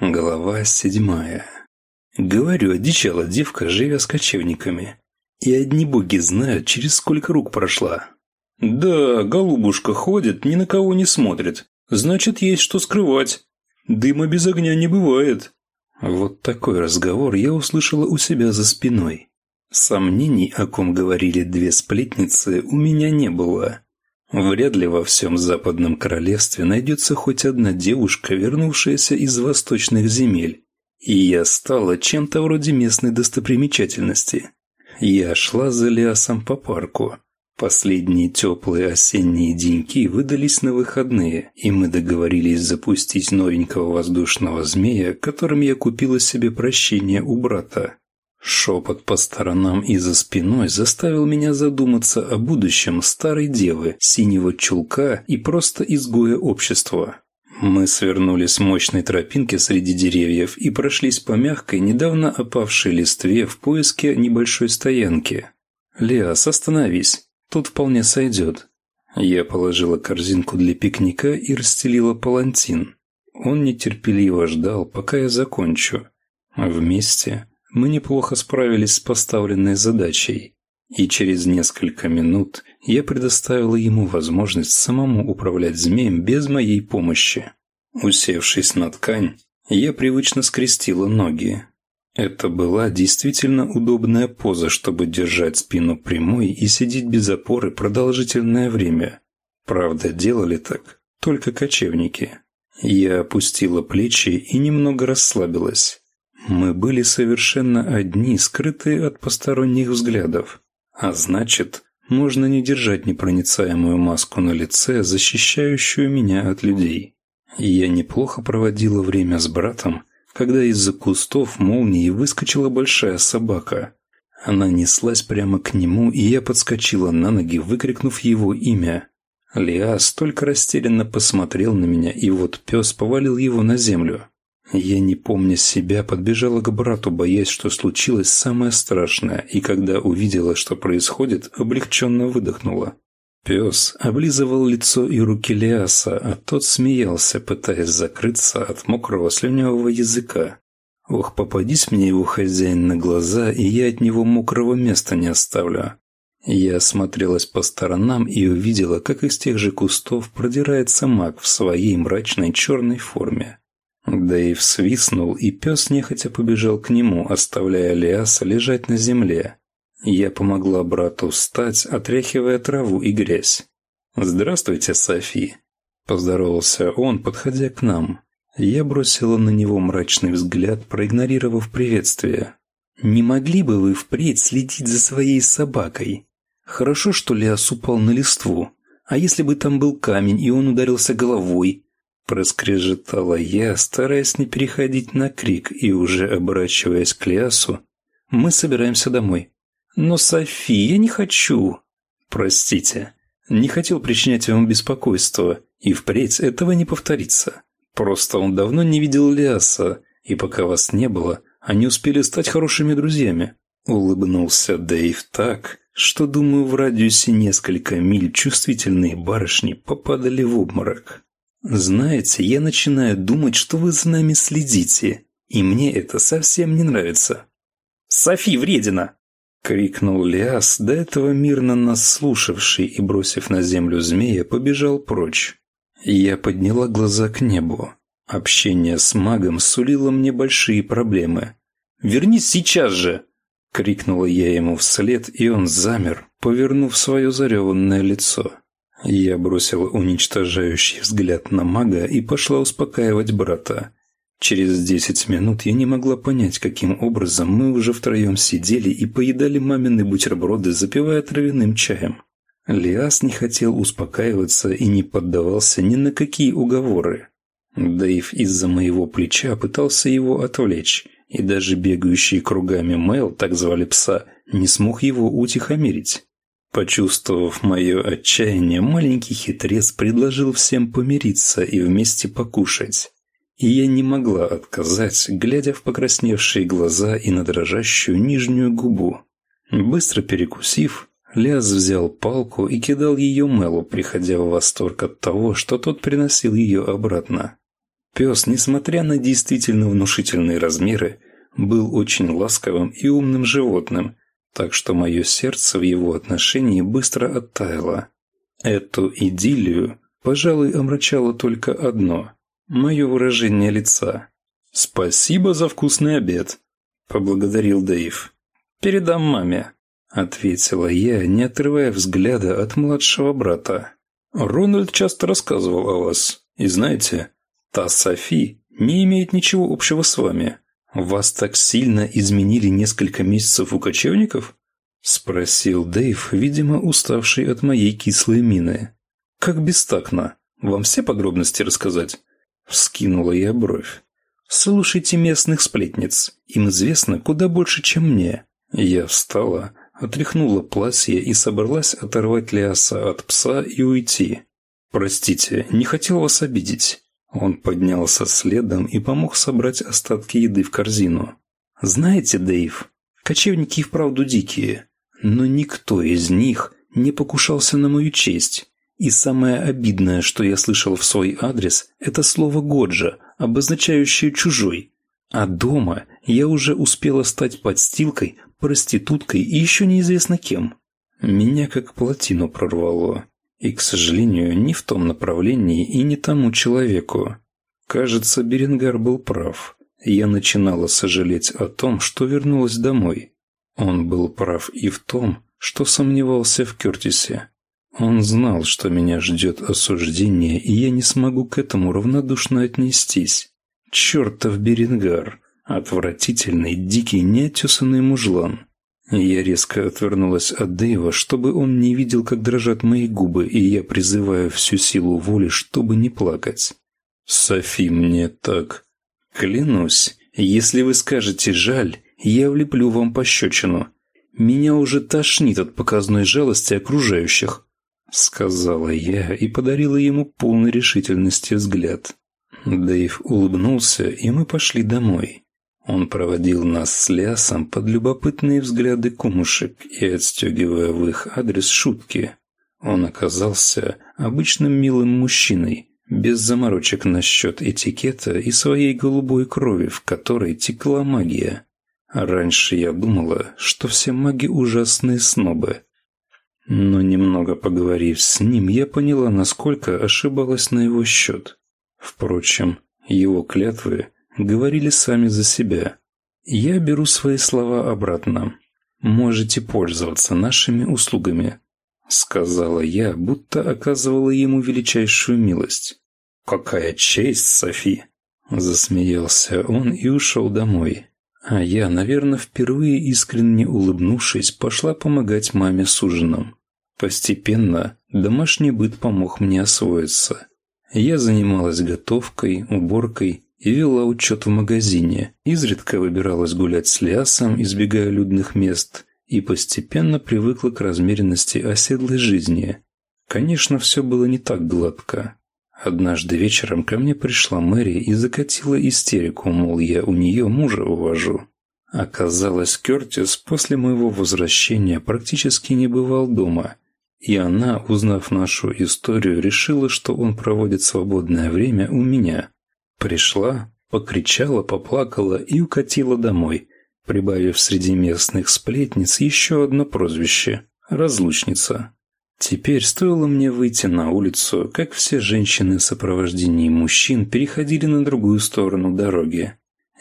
Глава седьмая. Говорю, одичала девка, живя с кочевниками. И одни боги знают, через сколько рук прошла. Да, голубушка ходит, ни на кого не смотрит. Значит, есть что скрывать. Дыма без огня не бывает. Вот такой разговор я услышала у себя за спиной. Сомнений, о ком говорили две сплетницы, у меня не было. Вряд ли во всем западном королевстве найдется хоть одна девушка, вернувшаяся из восточных земель. И я стала чем-то вроде местной достопримечательности. Я шла за Лиасом по парку. Последние теплые осенние деньки выдались на выходные, и мы договорились запустить новенького воздушного змея, которым я купила себе прощение у брата. Шепот по сторонам и за спиной заставил меня задуматься о будущем старой девы, синего чулка и просто изгоя общества. Мы свернули с мощной тропинки среди деревьев и прошлись по мягкой, недавно опавшей листве в поиске небольшой стоянки. «Лиас, остановись, тут вполне сойдет». Я положила корзинку для пикника и расстелила палантин. Он нетерпеливо ждал, пока я закончу. Вместе мы неплохо справились с поставленной задачей, и через несколько минут я предоставила ему возможность самому управлять змеем без моей помощи. Усевшись на ткань, я привычно скрестила ноги. Это была действительно удобная поза, чтобы держать спину прямой и сидеть без опоры продолжительное время. Правда, делали так только кочевники. Я опустила плечи и немного расслабилась. Мы были совершенно одни, скрытые от посторонних взглядов. А значит, можно не держать непроницаемую маску на лице, защищающую меня от людей. Я неплохо проводила время с братом, когда из-за кустов молнии выскочила большая собака. Она неслась прямо к нему, и я подскочила на ноги, выкрикнув его имя. Лиас только растерянно посмотрел на меня, и вот пес повалил его на землю. Я, не помня себя, подбежала к брату, боясь, что случилось самое страшное, и когда увидела, что происходит, облегченно выдохнула. Пес облизывал лицо и руки Лиаса, а тот смеялся, пытаясь закрыться от мокрого слюнявого языка. Ох, попадись мне его хозяин на глаза, и я от него мокрого места не оставлю. Я осмотрелась по сторонам и увидела, как из тех же кустов продирается маг в своей мрачной черной форме. Дэйв свистнул, и пес нехотя побежал к нему, оставляя Лиаса лежать на земле. Я помогла брату встать, отряхивая траву и грязь. «Здравствуйте, Софи!» – поздоровался он, подходя к нам. Я бросила на него мрачный взгляд, проигнорировав приветствие. «Не могли бы вы впредь следить за своей собакой? Хорошо, что Лиас упал на листву. А если бы там был камень, и он ударился головой, Проскрежетала я, стараясь не переходить на крик и уже оборачиваясь к Лиасу. «Мы собираемся домой». «Но, Софи, я не хочу». «Простите, не хотел причинять вам беспокойство, и впредь этого не повторится. Просто он давно не видел Лиаса, и пока вас не было, они успели стать хорошими друзьями». Улыбнулся Дэйв так, что, думаю, в радиусе несколько миль чувствительные барышни попадали в обморок. «Знаете, я начинаю думать, что вы за нами следите, и мне это совсем не нравится». «Софи, вредина!» — крикнул Лиас, до этого мирно нас слушавший и, бросив на землю змея, побежал прочь. Я подняла глаза к небу. Общение с магом сулило мне большие проблемы. «Вернись сейчас же!» — крикнула я ему вслед, и он замер, повернув свое зареванное лицо. Я бросила уничтожающий взгляд на мага и пошла успокаивать брата. Через десять минут я не могла понять, каким образом мы уже втроем сидели и поедали мамины бутерброды, запивая травяным чаем. Лиас не хотел успокаиваться и не поддавался ни на какие уговоры. Дэйв из-за моего плеча пытался его отвлечь, и даже бегающий кругами Мэл, так звали пса, не смог его утихомирить. Почувствовав мое отчаяние, маленький хитрец предложил всем помириться и вместе покушать. И я не могла отказать, глядя в покрасневшие глаза и на дрожащую нижнюю губу. Быстро перекусив, Ляз взял палку и кидал ее Мелу, приходя в восторг от того, что тот приносил ее обратно. Пес, несмотря на действительно внушительные размеры, был очень ласковым и умным животным, так что мое сердце в его отношении быстро оттаяло. Эту идиллию, пожалуй, омрачало только одно – мое выражение лица. «Спасибо за вкусный обед», – поблагодарил Дэйв. «Передам маме», – ответила я, не отрывая взгляда от младшего брата. «Рональд часто рассказывал о вас, и знаете, та Софи не имеет ничего общего с вами. Вас так сильно изменили несколько месяцев у кочевников?» – спросил Дэйв, видимо, уставший от моей кислой мины. «Как бестактно. Вам все подробности рассказать?» – вскинула я бровь. «Слушайте местных сплетниц. Им известно куда больше, чем мне». Я встала, отряхнула платье и собралась оторвать Лиаса от пса и уйти. «Простите, не хотел вас обидеть. Он поднялся следом и помог собрать остатки еды в корзину. «Знаете, Дэйв, кочевники вправду дикие, но никто из них не покушался на мою честь. И самое обидное, что я слышал в свой адрес, это слово «годжа», обозначающее «чужой». А дома я уже успела стать подстилкой, проституткой и еще неизвестно кем. Меня как плотину прорвало. И, к сожалению, не в том направлении и не тому человеку. Кажется, Беренгар был прав. Я начинала сожалеть о том, что вернулась домой. Он был прав и в том, что сомневался в Кертисе. Он знал, что меня ждет осуждение, и я не смогу к этому равнодушно отнестись. Чертов Беренгар! Отвратительный, дикий, неотесанный мужлан. Я резко отвернулась от Дэйва, чтобы он не видел, как дрожат мои губы, и я призываю всю силу воли, чтобы не плакать. «Софи, мне так...» «Клянусь, если вы скажете «жаль», я влеплю вам пощечину. Меня уже тошнит от показной жалости окружающих», — сказала я и подарила ему полной решительности взгляд. Дэйв улыбнулся, и мы пошли домой. Он проводил нас с Лясом под любопытные взгляды кумушек и, отстегивая в их адрес шутки, он оказался обычным милым мужчиной, без заморочек насчет этикета и своей голубой крови, в которой текла магия. Раньше я думала, что все маги ужасные снобы. Но немного поговорив с ним, я поняла, насколько ошибалась на его счет. Впрочем, его клятвы говорили сами за себя. Я беру свои слова обратно. Можете пользоваться нашими услугами, сказала я, будто оказывала ему величайшую милость. Какая честь, Софи, засмеялся он и ушел домой. А я, наверное, впервые искренне улыбнувшись, пошла помогать маме с ужином. Постепенно домашний быт помог мне освоиться. Я занималась готовкой, уборкой и вела учет в магазине, изредка выбиралась гулять с Лиасом, избегая людных мест, и постепенно привыкла к размеренности оседлой жизни. Конечно, все было не так гладко. Однажды вечером ко мне пришла Мэри и закатила истерику, мол, я у нее мужа увожу. Оказалось, Кертис после моего возвращения практически не бывал дома, и она, узнав нашу историю, решила, что он проводит свободное время у меня. Пришла, покричала, поплакала и укатила домой, прибавив среди местных сплетниц еще одно прозвище – «разлучница». Теперь стоило мне выйти на улицу, как все женщины в сопровождении мужчин переходили на другую сторону дороги.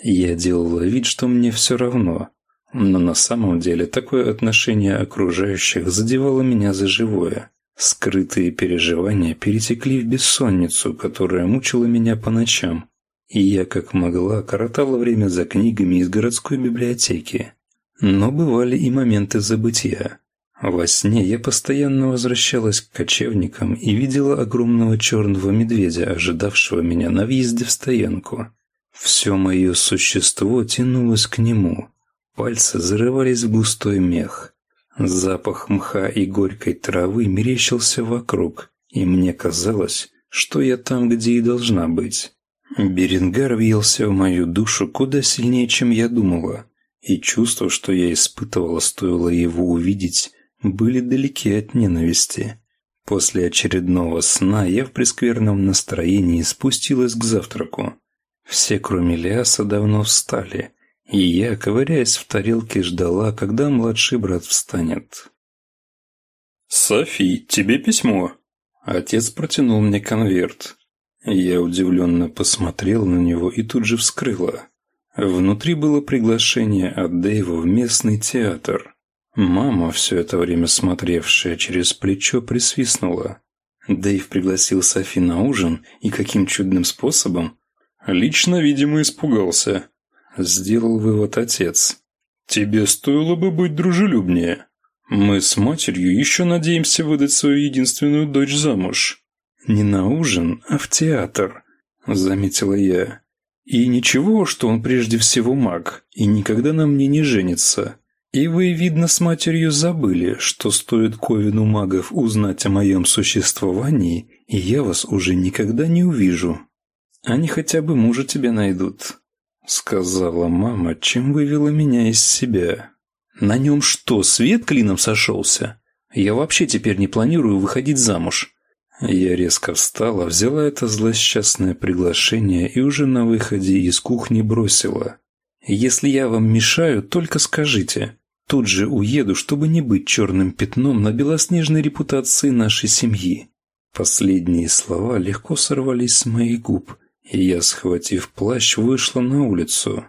Я делала вид, что мне все равно, но на самом деле такое отношение окружающих задевало меня за живое. Скрытые переживания перетекли в бессонницу, которая мучила меня по ночам, и я как могла коротала время за книгами из городской библиотеки. Но бывали и моменты забытия. Во сне я постоянно возвращалась к кочевникам и видела огромного черного медведя, ожидавшего меня на въезде в стоянку. Все мое существо тянулось к нему. Пальцы зарывались в густой мех. Запах мха и горькой травы мерещился вокруг, и мне казалось, что я там, где и должна быть. Беренгар въелся в мою душу куда сильнее, чем я думала, и чувства, что я испытывала, стоило его увидеть, были далеки от ненависти. После очередного сна я в прескверном настроении спустилась к завтраку. Все, кроме Лиаса, давно встали, и я, ковыряясь в тарелке, ждала, когда младший брат встанет. «Софи, тебе письмо?» Отец протянул мне конверт. Я удивленно посмотрел на него и тут же вскрыла. Внутри было приглашение от Дэйва в местный театр. Мама, все это время смотревшая через плечо, присвистнула. Дэйв пригласил Софи на ужин, и каким чудным способом? Лично, видимо, испугался. Сделал вывод отец. Тебе стоило бы быть дружелюбнее. Мы с матерью еще надеемся выдать свою единственную дочь замуж. Не на ужин, а в театр, заметила я. И ничего, что он прежде всего маг, и никогда на мне не женится. И вы, видно, с матерью забыли, что стоит Ковину магов узнать о моем существовании, и я вас уже никогда не увижу. Они хотя бы мужа тебе найдут», — сказала мама, чем вывела меня из себя. «На нем что, свет клином сошелся? Я вообще теперь не планирую выходить замуж». Я резко встала, взяла это злосчастное приглашение и уже на выходе из кухни бросила. «Если я вам мешаю, только скажите. Тут же уеду, чтобы не быть черным пятном на белоснежной репутации нашей семьи». Последние слова легко сорвались с моих губ, и я, схватив плащ, вышла на улицу.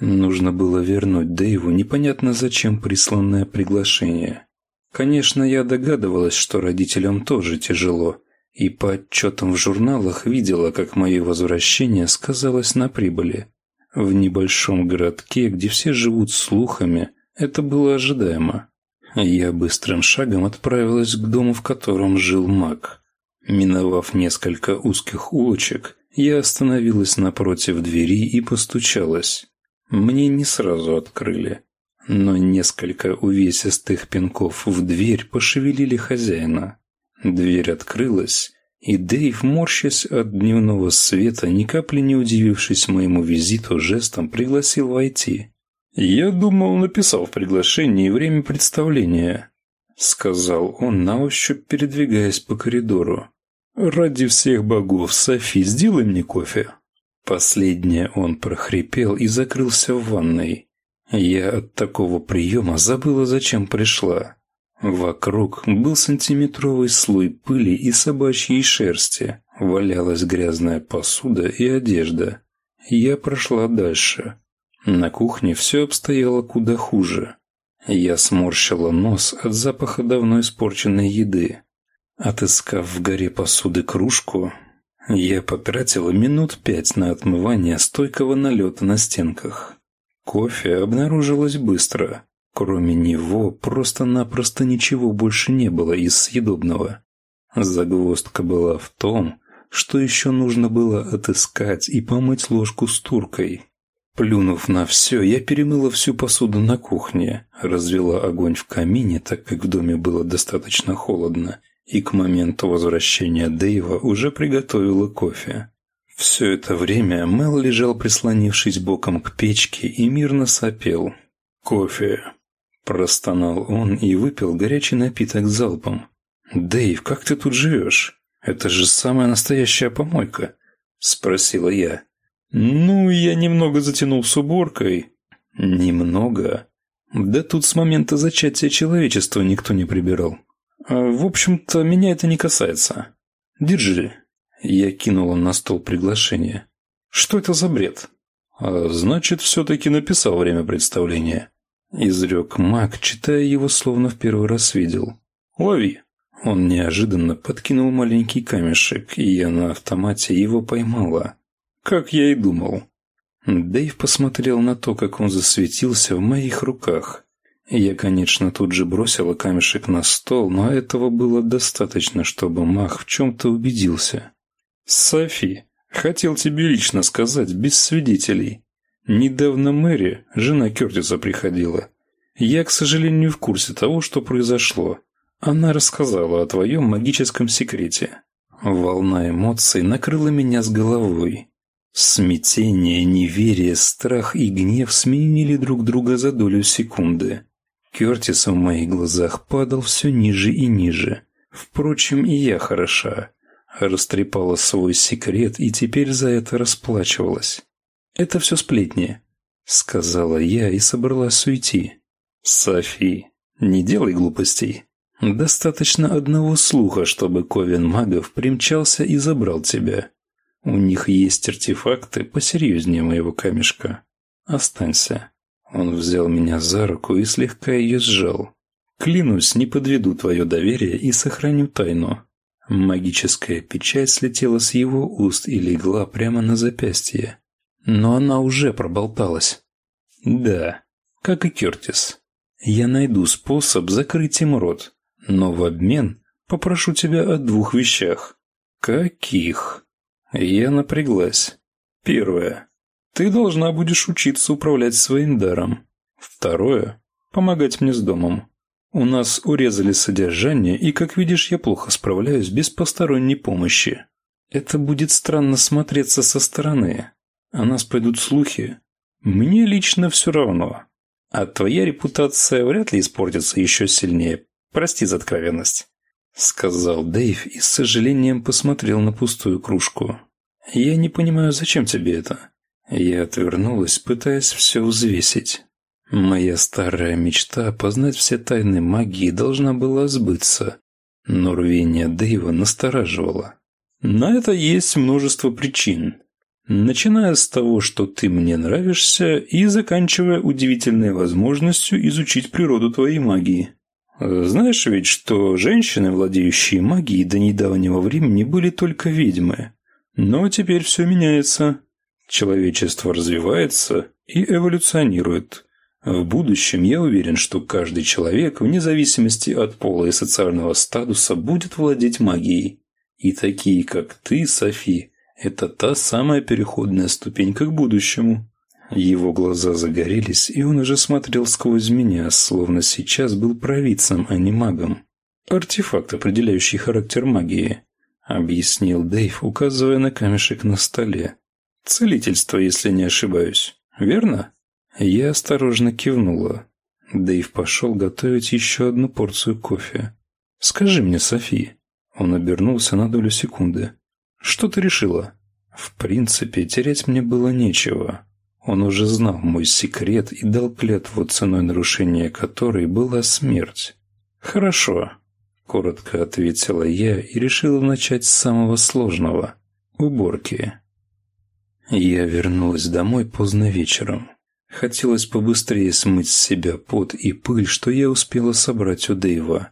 Нужно было вернуть Дэйву непонятно зачем присланное приглашение. Конечно, я догадывалась, что родителям тоже тяжело, и по отчетам в журналах видела, как мое возвращение сказалось на прибыли. В небольшом городке, где все живут слухами, это было ожидаемо. Я быстрым шагом отправилась к дому, в котором жил маг. Миновав несколько узких улочек, я остановилась напротив двери и постучалась. Мне не сразу открыли, но несколько увесистых пинков в дверь пошевелили хозяина. Дверь открылась, и Дэйв, морщась от дневного света, ни капли не удивившись моему визиту, жестом пригласил войти. «Я думал, написал в приглашении время представления», — сказал он на ощупь, передвигаясь по коридору. «Ради всех богов, Софи, сделай мне кофе». Последнее он прохрипел и закрылся в ванной. Я от такого приема забыла, зачем пришла. Вокруг был сантиметровый слой пыли и собачьей шерсти. Валялась грязная посуда и одежда. Я прошла дальше. На кухне все обстояло куда хуже. Я сморщила нос от запаха давно испорченной еды. Отыскав в горе посуды кружку, я потратила минут пять на отмывание стойкого налета на стенках. Кофе обнаружилось быстро. Кроме него просто-напросто ничего больше не было из съедобного. Загвоздка была в том, что еще нужно было отыскать и помыть ложку с туркой. Плюнув на все, я перемыла всю посуду на кухне, развела огонь в камине, так как в доме было достаточно холодно, и к моменту возвращения Дэйва уже приготовила кофе. Все это время Мел лежал прислонившись боком к печке и мирно сопел. «Кофе!» – простонал он и выпил горячий напиток залпом. «Дэйв, как ты тут живешь? Это же самая настоящая помойка!» – спросила я. «Ну, я немного затянул с уборкой». «Немного?» «Да тут с момента зачатия человечества никто не прибирал». А, «В общем-то, меня это не касается. Держи». Я кинула на стол приглашение. «Что это за бред?» а, «Значит, все-таки написал время представления». Изрек маг, читая его, словно в первый раз видел. «Лови». Он неожиданно подкинул маленький камешек, и я на автомате его поймала. Как я и думал. Дэйв посмотрел на то, как он засветился в моих руках. Я, конечно, тут же бросила камешек на стол, но этого было достаточно, чтобы Мах в чем-то убедился. «Софи, хотел тебе лично сказать, без свидетелей. Недавно Мэри, жена Кертиса, приходила. Я, к сожалению, в курсе того, что произошло. Она рассказала о твоем магическом секрете. Волна эмоций накрыла меня с головой. Смятение, неверие, страх и гнев сменили друг друга за долю секунды. Кертис в моих глазах падал все ниже и ниже. Впрочем, и я хороша. Растрепала свой секрет и теперь за это расплачивалась. «Это все сплетни», — сказала я и собралась уйти. «Софи, не делай глупостей. Достаточно одного слуха, чтобы Ковен магов примчался и забрал тебя. У них есть артефакты посерьезнее моего камешка. Останься». Он взял меня за руку и слегка ее сжал. «Клянусь, не подведу твое доверие и сохраню тайну». Магическая печать слетела с его уст и легла прямо на запястье. Но она уже проболталась. «Да, как и Кертис. Я найду способ закрыть им рот, но в обмен попрошу тебя о двух вещах». «Каких?» Я напряглась. «Первое. Ты должна будешь учиться управлять своим даром. Второе. Помогать мне с домом. У нас урезали содержание, и, как видишь, я плохо справляюсь без посторонней помощи. Это будет странно смотреться со стороны. О нас пойдут слухи. Мне лично все равно. А твоя репутация вряд ли испортится еще сильнее. Прости за откровенность. Сказал Дэйв и с сожалением посмотрел на пустую кружку. «Я не понимаю, зачем тебе это?» Я отвернулась, пытаясь все взвесить. Моя старая мечта познать все тайны магии должна была сбыться, но рвение Дэйва настораживало. На это есть множество причин. Начиная с того, что ты мне нравишься, и заканчивая удивительной возможностью изучить природу твоей магии. Знаешь ведь, что женщины, владеющие магией до недавнего времени, были только ведьмы. Но теперь все меняется. Человечество развивается и эволюционирует. В будущем я уверен, что каждый человек, вне зависимости от пола и социального статуса, будет владеть магией. И такие, как ты, Софи, это та самая переходная ступенька к будущему. Его глаза загорелись, и он уже смотрел сквозь меня, словно сейчас был провидцем, а не магом. «Артефакт, определяющий характер магии», — объяснил Дэйв, указывая на камешек на столе. «Целительство, если не ошибаюсь. Верно?» Я осторожно кивнула. Дэйв пошел готовить еще одну порцию кофе. «Скажи мне, Софи». Он обернулся на долю секунды. «Что ты решила?» В принципе, терять мне было нечего. Он уже знал мой секрет и дал клятву, ценой нарушения которой была смерть. «Хорошо», — коротко ответила я и решила начать с самого сложного — уборки. Я вернулась домой поздно вечером. Хотелось побыстрее смыть с себя пот и пыль, что я успела собрать у Дэйва.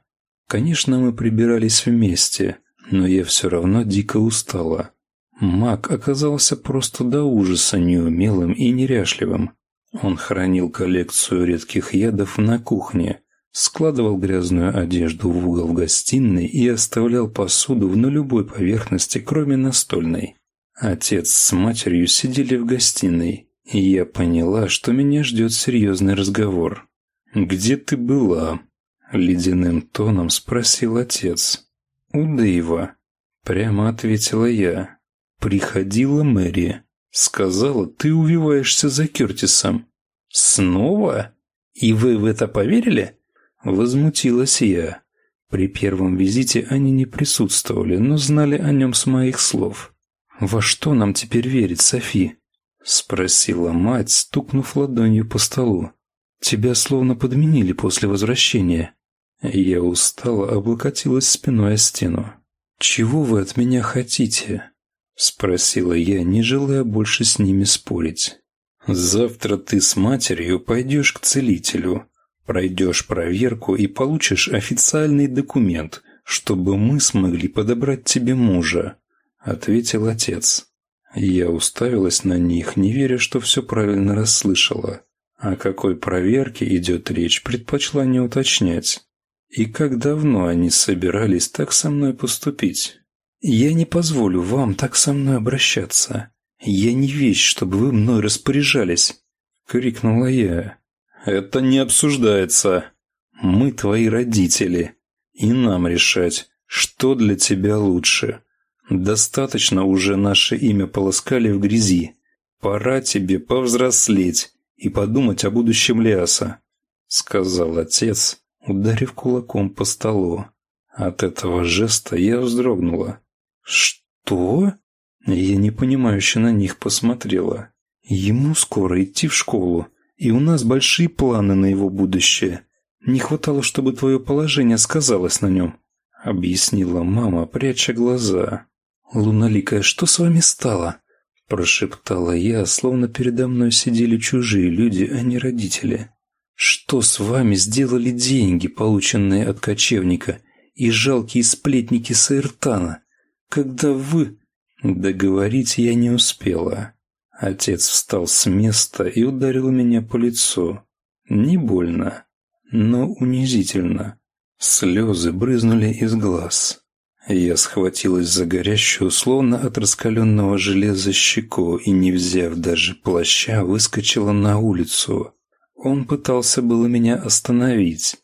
Конечно, мы прибирались вместе, но я все равно дико устала. Маг оказался просто до ужаса неумелым и неряшливым. Он хранил коллекцию редких ядов на кухне, складывал грязную одежду в угол в гостиной и оставлял посуду на любой поверхности, кроме настольной. Отец с матерью сидели в гостиной, и я поняла, что меня ждет серьезный разговор. «Где ты была?» — ледяным тоном спросил отец. «У Дэйва», — прямо ответила я. «Приходила Мэри. Сказала, ты увиваешься за Кертисом». «Снова? И вы в это поверили?» Возмутилась я. При первом визите они не присутствовали, но знали о нем с моих слов. «Во что нам теперь верить, Софи?» — спросила мать, стукнув ладонью по столу. «Тебя словно подменили после возвращения». Я устало облокотилась спиной о стену. «Чего вы от меня хотите?» — спросила я, не желая больше с ними спорить. «Завтра ты с матерью пойдешь к целителю, пройдешь проверку и получишь официальный документ, чтобы мы смогли подобрать тебе мужа», — ответил отец. Я уставилась на них, не веря, что все правильно расслышала. О какой проверке идет речь, предпочла не уточнять. И как давно они собирались так со мной поступить? Я не позволю вам так со мной обращаться. Я не вещь, чтобы вы мной распоряжались, крикнула я. Это не обсуждается. Мы твои родители, и нам решать, что для тебя лучше. Достаточно уже наше имя полоскали в грязи. Пора тебе повзрослеть и подумать о будущем Лиаса, сказал отец, ударив кулаком по столу. От этого жеста я вздрогнула. «Что?» Я непонимающе на них посмотрела. Ему скоро идти в школу, и у нас большие планы на его будущее. Не хватало, чтобы твое положение сказалось на нем», — объяснила мама, пряча глаза. «Луналикая, что с вами стало?» — прошептала я, словно передо мной сидели чужие люди, а не родители. «Что с вами сделали деньги, полученные от кочевника, и жалкие сплетники Саиртана, когда вы...» Договорить я не успела. Отец встал с места и ударил меня по лицу. Не больно, но унизительно. Слезы брызнули из глаз. Я схватилась за горящую, словно от раскаленного железа щеку и, не взяв даже плаща, выскочила на улицу. Он пытался было меня остановить.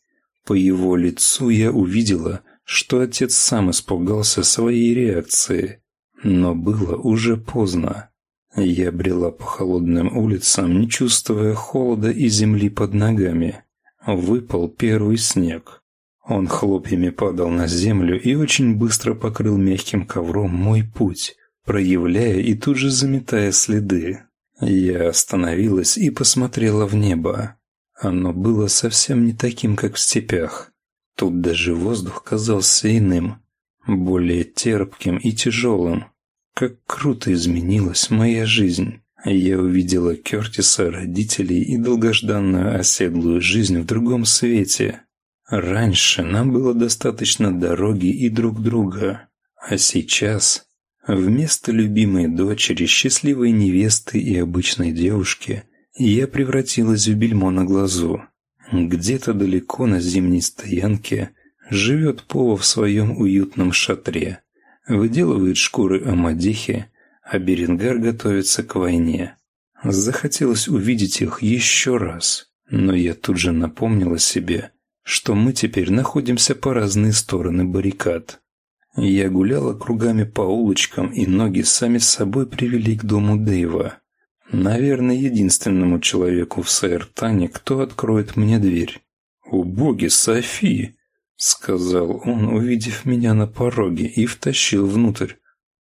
По его лицу я увидела, что отец сам испугался своей реакции. Но было уже поздно. Я брела по холодным улицам, не чувствуя холода и земли под ногами. Выпал первый снег. Он хлопьями падал на землю и очень быстро покрыл мягким ковром мой путь, проявляя и тут же заметая следы. Я остановилась и посмотрела в небо. Оно было совсем не таким, как в степях. Тут даже воздух казался иным, более терпким и тяжелым. Как круто изменилась моя жизнь. Я увидела Кертиса, родителей и долгожданную оседлую жизнь в другом свете. Раньше нам было достаточно дороги и друг друга, а сейчас вместо любимой дочери, счастливой невесты и обычной девушки я превратилась в бельмо на глазу. Где-то далеко на зимней стоянке живет Пова в своем уютном шатре выделывает шкуры Амадихи, а Беренгар готовится к войне. Захотелось увидеть их еще раз, но я тут же напомнила себе, что мы теперь находимся по разные стороны баррикад. Я гуляла кругами по улочкам, и ноги сами с собой привели к дому Дэйва. Наверное, единственному человеку в Саэртане, кто откроет мне дверь. «О Софи!» сказал он, увидев меня на пороге, и втащил внутрь.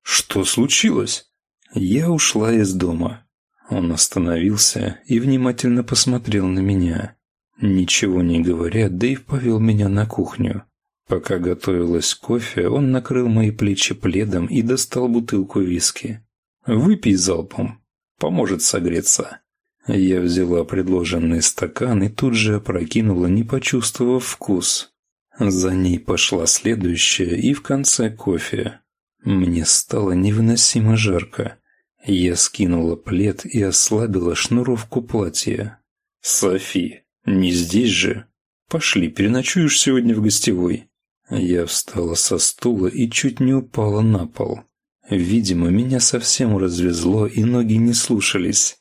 «Что случилось?» Я ушла из дома. Он остановился и внимательно посмотрел на меня. Ничего не говоря, Дэйв повел меня на кухню. Пока готовилось кофе, он накрыл мои плечи пледом и достал бутылку виски. «Выпей залпом. Поможет согреться». Я взяла предложенный стакан и тут же опрокинула, не почувствовав вкус. За ней пошла следующая и в конце кофе. Мне стало невыносимо жарко. Я скинула плед и ослабила шнуровку платья. «Софи, не здесь же? Пошли, переночуешь сегодня в гостевой». Я встала со стула и чуть не упала на пол. Видимо, меня совсем развезло, и ноги не слушались.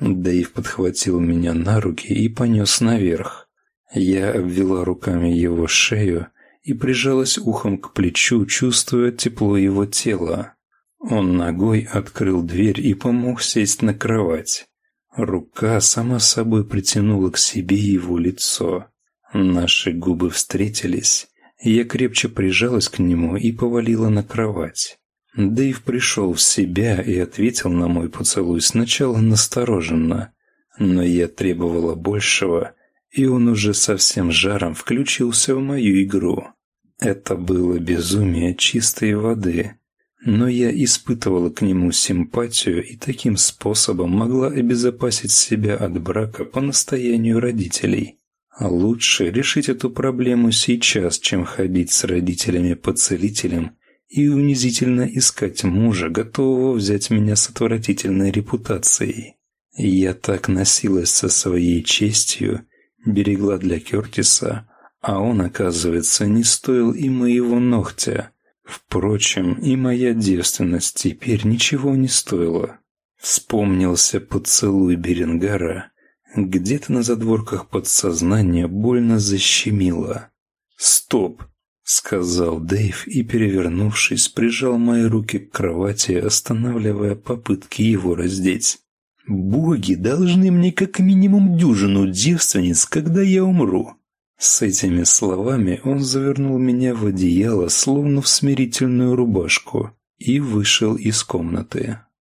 Дэйв подхватил меня на руки и понес наверх. Я обвела руками его шею и прижалась ухом к плечу, чувствуя тепло его тела. Он ногой открыл дверь и помог сесть на кровать. Рука сама собой притянула к себе его лицо. Наши губы встретились. Я крепче прижалась к нему и повалила на кровать. Дэйв пришел в себя и ответил на мой поцелуй сначала настороженно, но я требовала большего и он уже совсем жаром включился в мою игру. Это было безумие чистой воды, но я испытывала к нему симпатию и таким способом могла обезопасить себя от брака по настоянию родителей. А лучше решить эту проблему сейчас, чем ходить с родителями по целителям и унизительно искать мужа, готового взять меня с отвратительной репутацией. Я так носилась со своей честью берегла для Кертиса, а он, оказывается, не стоил и моего ногтя. Впрочем, и моя девственность теперь ничего не стоила. Вспомнился поцелуй Беренгара. Где-то на задворках подсознания больно защемило. «Стоп!» — сказал Дэйв и, перевернувшись, прижал мои руки к кровати, останавливая попытки его раздеть. Боги должны мне как минимум дюжину девственниц, когда я умру. С этими словами он завернул меня в одеяло, словно в смирительную рубашку, и вышел из комнаты.